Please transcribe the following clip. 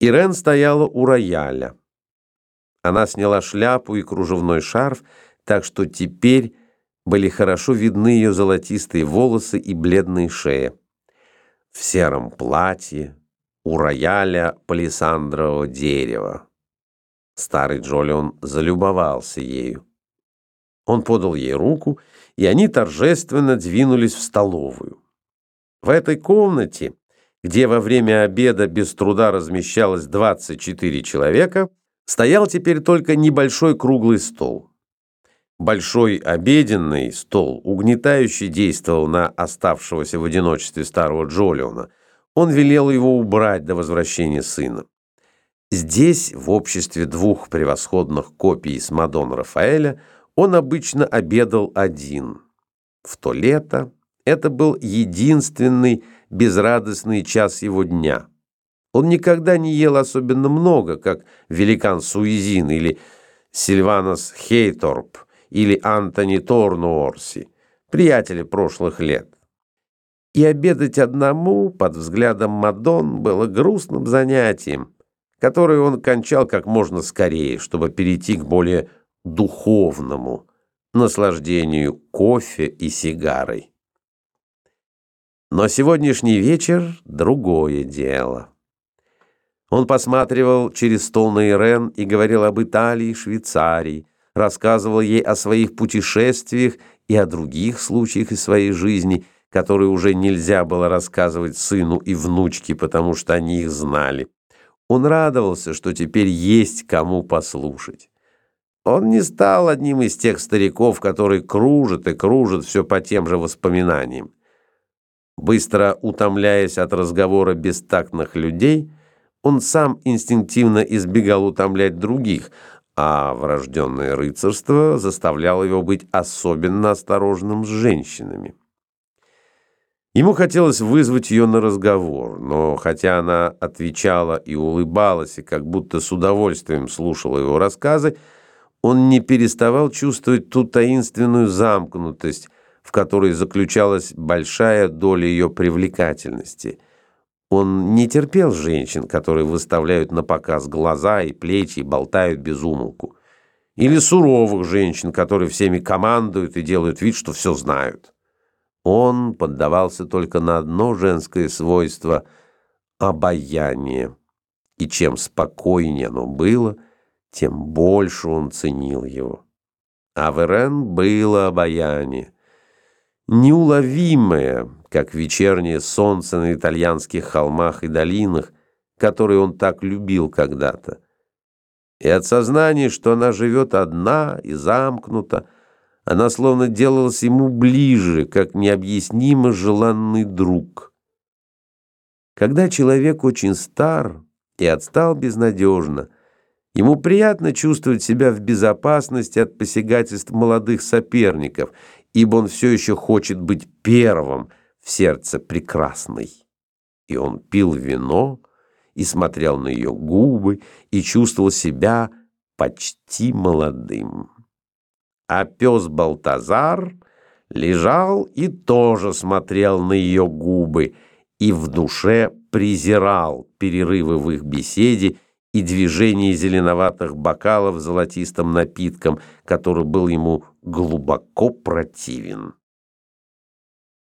Ирен стояла у рояля. Она сняла шляпу и кружевной шарф, так что теперь были хорошо видны ее золотистые волосы и бледные шея. В сером платье, у рояля палисандрового дерева. Старый Джолион залюбовался ею. Он подал ей руку, и они торжественно двинулись в столовую. В этой комнате где во время обеда без труда размещалось 24 человека, стоял теперь только небольшой круглый стол. Большой обеденный стол угнетающе действовал на оставшегося в одиночестве старого Джолиона. Он велел его убрать до возвращения сына. Здесь, в обществе двух превосходных копий с Мадон Рафаэля, он обычно обедал один. В то лето это был единственный безрадостный час его дня. Он никогда не ел особенно много, как великан Суизин или Сильванос Хейторп или Антони Торнуорси, приятели прошлых лет. И обедать одному под взглядом Мадон было грустным занятием, которое он кончал как можно скорее, чтобы перейти к более духовному наслаждению кофе и сигарой. Но сегодняшний вечер — другое дело. Он посматривал через стол на Ирен и говорил об Италии Швейцарии, рассказывал ей о своих путешествиях и о других случаях из своей жизни, которые уже нельзя было рассказывать сыну и внучке, потому что они их знали. Он радовался, что теперь есть кому послушать. Он не стал одним из тех стариков, которые кружат и кружат все по тем же воспоминаниям. Быстро утомляясь от разговора бестактных людей, он сам инстинктивно избегал утомлять других, а врожденное рыцарство заставляло его быть особенно осторожным с женщинами. Ему хотелось вызвать ее на разговор, но хотя она отвечала и улыбалась, и как будто с удовольствием слушала его рассказы, он не переставал чувствовать ту таинственную замкнутость, в которой заключалась большая доля ее привлекательности. Он не терпел женщин, которые выставляют на показ глаза и плечи и болтают без умолку. Или суровых женщин, которые всеми командуют и делают вид, что все знают. Он поддавался только на одно женское свойство — обаяние. И чем спокойнее оно было, тем больше он ценил его. А в Ирен было обаяние неуловимое, как вечернее солнце на итальянских холмах и долинах, которые он так любил когда-то. И от сознания, что она живет одна и замкнута, она словно делалась ему ближе, как необъяснимо желанный друг. Когда человек очень стар и отстал безнадежно, ему приятно чувствовать себя в безопасности от посягательств молодых соперников – ибо он все еще хочет быть первым в сердце прекрасной. И он пил вино и смотрел на ее губы и чувствовал себя почти молодым. А пес Балтазар лежал и тоже смотрел на ее губы и в душе презирал перерывы в их беседе и движение зеленоватых бокалов золотистым напитком, который был ему глубоко противен.